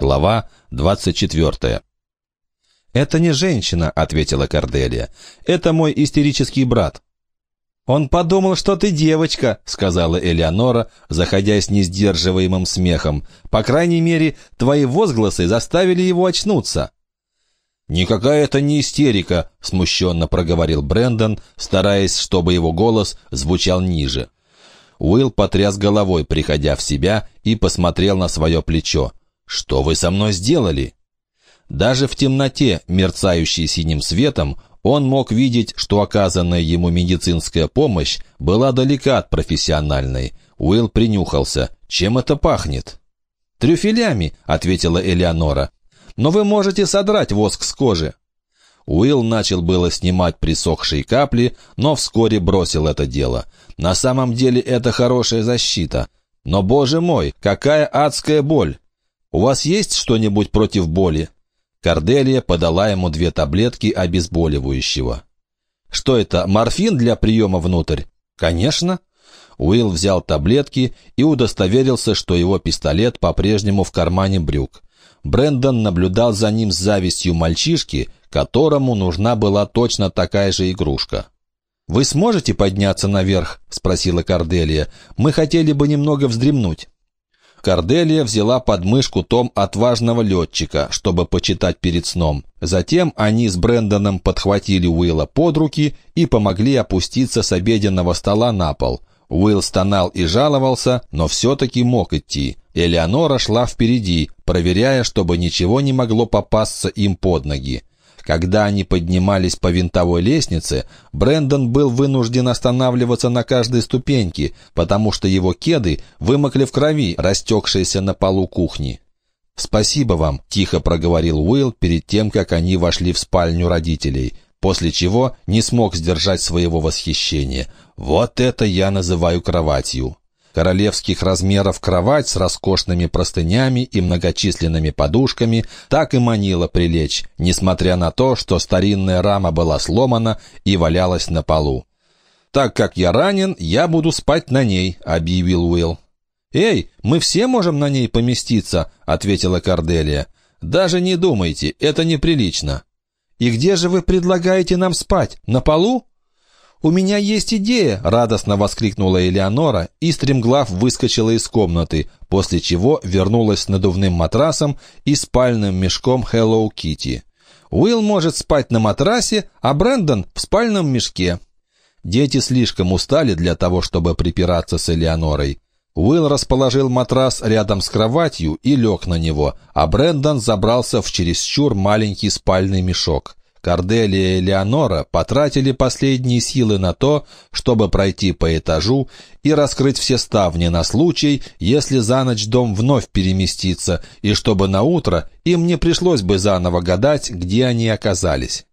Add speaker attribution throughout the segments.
Speaker 1: Глава 24. «Это не женщина», — ответила Корделия. «Это мой истерический брат». «Он подумал, что ты девочка», — сказала Элеонора, заходя с несдерживаемым смехом. «По крайней мере, твои возгласы заставили его очнуться». «Никакая это не истерика», — смущенно проговорил Брэндон, стараясь, чтобы его голос звучал ниже. Уилл потряс головой, приходя в себя, и посмотрел на свое плечо. «Что вы со мной сделали?» Даже в темноте, мерцающей синим светом, он мог видеть, что оказанная ему медицинская помощь была далека от профессиональной. Уилл принюхался. «Чем это пахнет?» «Трюфелями», — ответила Элеонора. «Но вы можете содрать воск с кожи». Уилл начал было снимать присохшие капли, но вскоре бросил это дело. На самом деле это хорошая защита. Но, боже мой, какая адская боль! «У вас есть что-нибудь против боли?» Корделия подала ему две таблетки обезболивающего. «Что это, морфин для приема внутрь?» «Конечно». Уилл взял таблетки и удостоверился, что его пистолет по-прежнему в кармане брюк. Брендон наблюдал за ним с завистью мальчишки, которому нужна была точно такая же игрушка. «Вы сможете подняться наверх?» — спросила Корделия. «Мы хотели бы немного вздремнуть». Корделия взяла под мышку том отважного летчика, чтобы почитать перед сном. Затем они с Брэндоном подхватили Уилла под руки и помогли опуститься с обеденного стола на пол. Уилл стонал и жаловался, но все-таки мог идти. Элеонора шла впереди, проверяя, чтобы ничего не могло попасться им под ноги. Когда они поднимались по винтовой лестнице, Брендон был вынужден останавливаться на каждой ступеньке, потому что его кеды вымокли в крови, растекшейся на полу кухни. «Спасибо вам», — тихо проговорил Уилл перед тем, как они вошли в спальню родителей, после чего не смог сдержать своего восхищения. «Вот это я называю кроватью» королевских размеров кровать с роскошными простынями и многочисленными подушками так и манила прилечь, несмотря на то, что старинная рама была сломана и валялась на полу. «Так как я ранен, я буду спать на ней», — объявил Уилл. «Эй, мы все можем на ней поместиться», — ответила Корделия. «Даже не думайте, это неприлично». «И где же вы предлагаете нам спать? На полу?» «У меня есть идея!» — радостно воскликнула Элеонора и стремглав выскочила из комнаты, после чего вернулась с надувным матрасом и спальным мешком Hello Kitty. Уилл может спать на матрасе, а Брэндон в спальном мешке. Дети слишком устали для того, чтобы припираться с Элеонорой. Уилл расположил матрас рядом с кроватью и лег на него, а Брэндон забрался в чересчур маленький спальный мешок. Корделия и Леонора потратили последние силы на то, чтобы пройти по этажу и раскрыть все ставни на случай, если за ночь дом вновь переместится, и чтобы на утро им не пришлось бы заново гадать, где они оказались.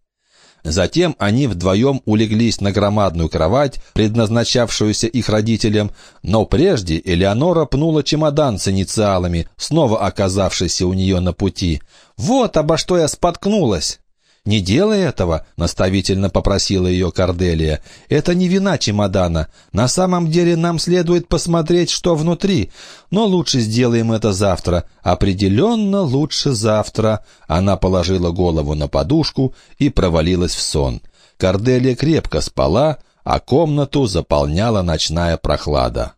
Speaker 1: Затем они вдвоем улеглись на громадную кровать, предназначавшуюся их родителям, но прежде Элеонора пнула чемодан с инициалами, снова оказавшийся у нее на пути. «Вот обо что я споткнулась!» «Не делай этого», — наставительно попросила ее Корделия. «Это не вина чемодана. На самом деле нам следует посмотреть, что внутри. Но лучше сделаем это завтра. Определенно лучше завтра». Она положила голову на подушку и провалилась в сон. Корделия крепко спала, а комнату заполняла ночная прохлада.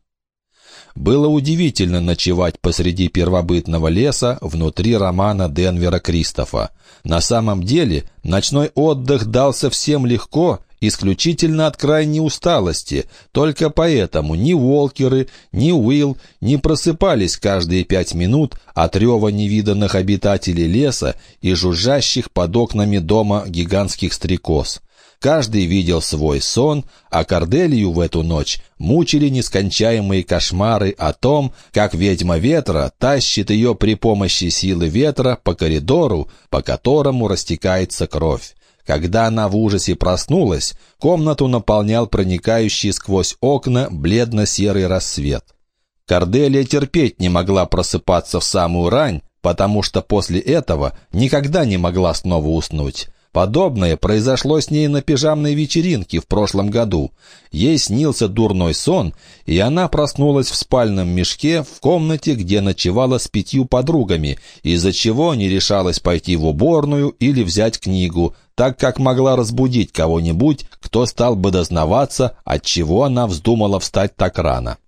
Speaker 1: Было удивительно ночевать посреди первобытного леса внутри романа Денвера Кристофа. На самом деле ночной отдых дался всем легко, исключительно от крайней усталости. Только поэтому ни Уолкеры, ни Уилл не просыпались каждые пять минут от рева невиданных обитателей леса и жужжащих под окнами дома гигантских стрекоз. Каждый видел свой сон, а Корделию в эту ночь мучили нескончаемые кошмары о том, как ведьма ветра тащит ее при помощи силы ветра по коридору, по которому растекается кровь. Когда она в ужасе проснулась, комнату наполнял проникающий сквозь окна бледно-серый рассвет. Корделия терпеть не могла просыпаться в самую рань, потому что после этого никогда не могла снова уснуть. Подобное произошло с ней на пижамной вечеринке в прошлом году. Ей снился дурной сон, и она проснулась в спальном мешке в комнате, где ночевала с пятью подругами, из-за чего не решалась пойти в уборную или взять книгу, так как могла разбудить кого-нибудь, кто стал бы дознаваться, отчего она вздумала встать так рано.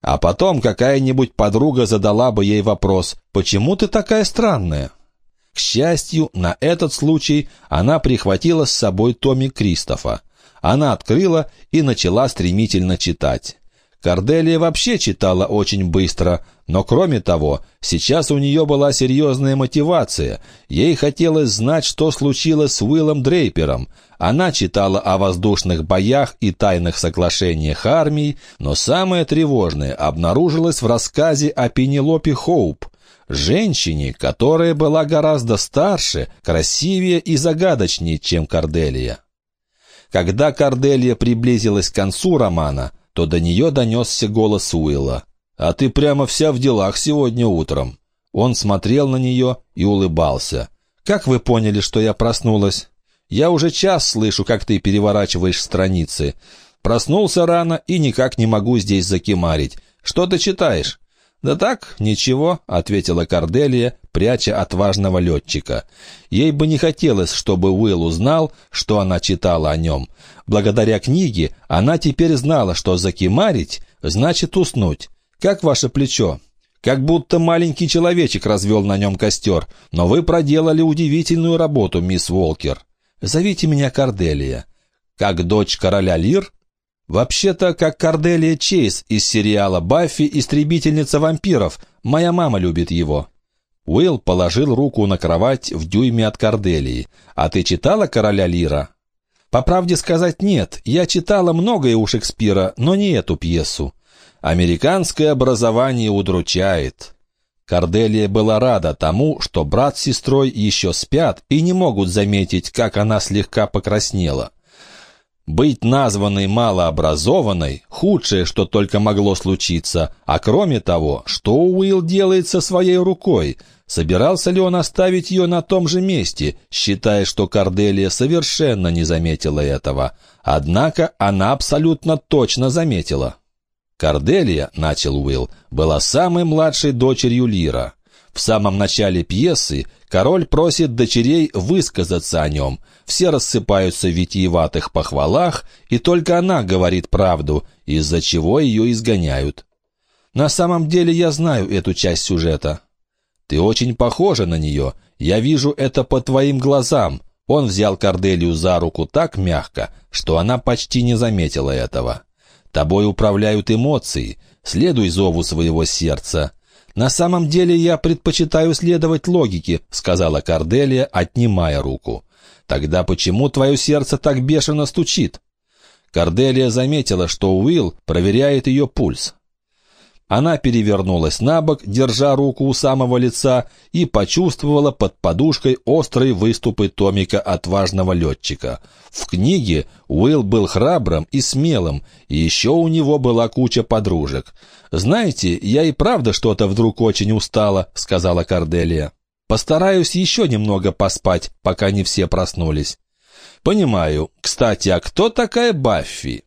Speaker 1: А потом какая-нибудь подруга задала бы ей вопрос «Почему ты такая странная?» К счастью, на этот случай она прихватила с собой Томми Кристофа. Она открыла и начала стремительно читать. Корделия вообще читала очень быстро, но кроме того, сейчас у нее была серьезная мотивация. Ей хотелось знать, что случилось с Уиллом Дрейпером. Она читала о воздушных боях и тайных соглашениях армий, но самое тревожное обнаружилось в рассказе о Пенелопе Хоуп, женщине, которая была гораздо старше, красивее и загадочнее, чем Корделия. Когда Корделия приблизилась к концу романа, то до нее донесся голос Уилла. «А ты прямо вся в делах сегодня утром». Он смотрел на нее и улыбался. «Как вы поняли, что я проснулась?» «Я уже час слышу, как ты переворачиваешь страницы. Проснулся рано и никак не могу здесь закимарить. Что ты читаешь?» «Да так, ничего», — ответила Корделия, пряча отважного летчика. Ей бы не хотелось, чтобы Уилл узнал, что она читала о нем. Благодаря книге она теперь знала, что закимарить значит уснуть. «Как ваше плечо?» «Как будто маленький человечек развел на нем костер. Но вы проделали удивительную работу, мисс Волкер. Зовите меня Корделия». «Как дочь короля Лир?» Вообще-то, как Корделия Чейз из сериала «Баффи. Истребительница вампиров». Моя мама любит его». Уилл положил руку на кровать в дюйме от Корделии. «А ты читала «Короля Лира»?» «По правде сказать, нет. Я читала многое у Шекспира, но не эту пьесу. Американское образование удручает». Корделия была рада тому, что брат с сестрой еще спят и не могут заметить, как она слегка покраснела. Быть названной малообразованной – худшее, что только могло случиться. А кроме того, что Уилл делает со своей рукой? Собирался ли он оставить ее на том же месте, считая, что Корделия совершенно не заметила этого? Однако она абсолютно точно заметила. Корделия, начал Уилл, была самой младшей дочерью Лира. В самом начале пьесы король просит дочерей высказаться о нем. Все рассыпаются в витиеватых похвалах, и только она говорит правду, из-за чего ее изгоняют. На самом деле я знаю эту часть сюжета. Ты очень похожа на нее. Я вижу это по твоим глазам. Он взял Корделию за руку так мягко, что она почти не заметила этого. Тобой управляют эмоции. Следуй зову своего сердца. «На самом деле я предпочитаю следовать логике», — сказала Корделия, отнимая руку. «Тогда почему твое сердце так бешено стучит?» Корделия заметила, что Уилл проверяет ее пульс. Она перевернулась на бок, держа руку у самого лица, и почувствовала под подушкой острые выступы томика отважного летчика. В книге Уилл был храбрым и смелым, и еще у него была куча подружек. «Знаете, я и правда что-то вдруг очень устала», — сказала Корделия. «Постараюсь еще немного поспать, пока не все проснулись». «Понимаю. Кстати, а кто такая Баффи?»